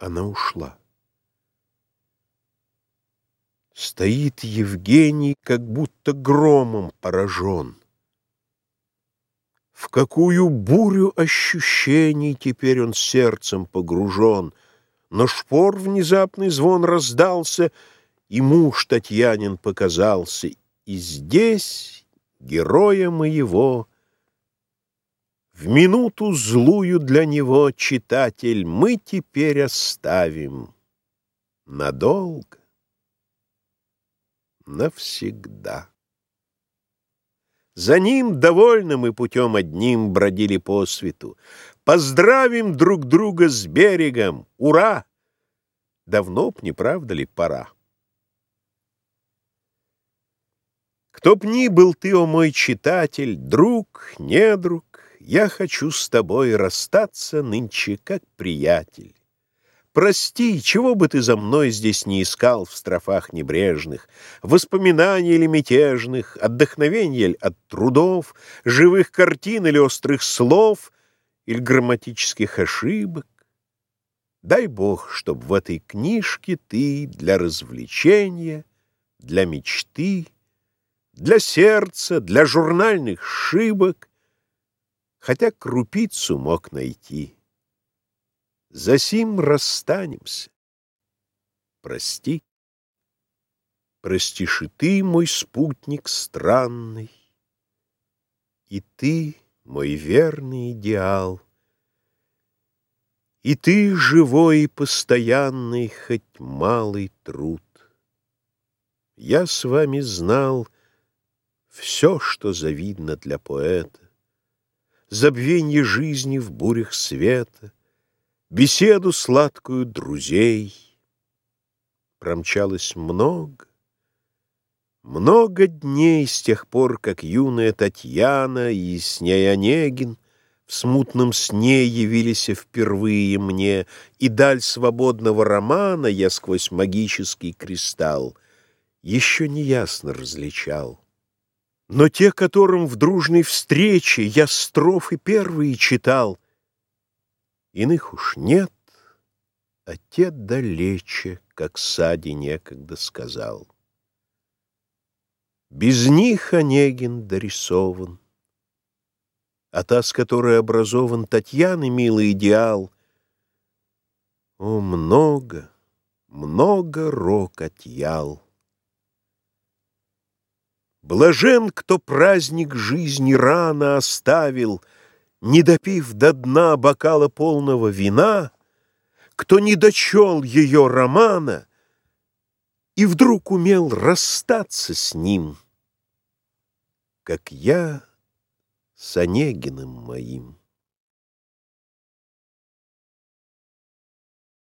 Она ушла. Стоит Евгений, как будто громом поражен. В какую бурю ощущений теперь он сердцем погружен. Но шпор внезапный звон раздался, и муж Татьянин показался. И здесь героя моего в минуту злую для него, читатель, мы теперь оставим надолго, навсегда. За ним довольным и путем одним бродили по свету. Поздравим друг друга с берегом! Ура! Давно б, не правда ли, пора? Кто б ни был ты, о мой читатель, друг, недруг, я хочу с тобой расстаться нынче как приятель. Прости, чего бы ты за мной здесь не искал в строфах небрежных, Воспоминаний или мятежных, отдохновенья ли от трудов, Живых картин или острых слов, или грамматических ошибок. Дай Бог, чтоб в этой книжке ты для развлечения, для мечты, для сердца, для журнальных шибок хотя крупицу мог найти. Засим расстанемся. Прости. Простишь и ты, мой спутник странный, И ты, мой верный идеал, И ты, живой и постоянный, Хоть малый труд. Я с вами знал Все, что завидно для поэта, забвенье жизни в бурях света, Беседу сладкую друзей. Промчалось много, много дней с тех пор, как юная Татьяна и с ней Онегин в смутном сне явились впервые мне, и даль свободного романа я сквозь магический кристалл еще неясно различал. Но те, которым в дружной встрече я строфы первые читал, Иных уж нет, а те далече, как Сади некогда сказал. Без них Онегин дорисован, А та, с которой образован Татьяны милый идеал, О, много, много рок отъял. Блажен, кто праздник жизни рано оставил, Не допив до дна бокала полного вина, Кто не дочел ее романа И вдруг умел расстаться с ним, Как я с Онегиным моим.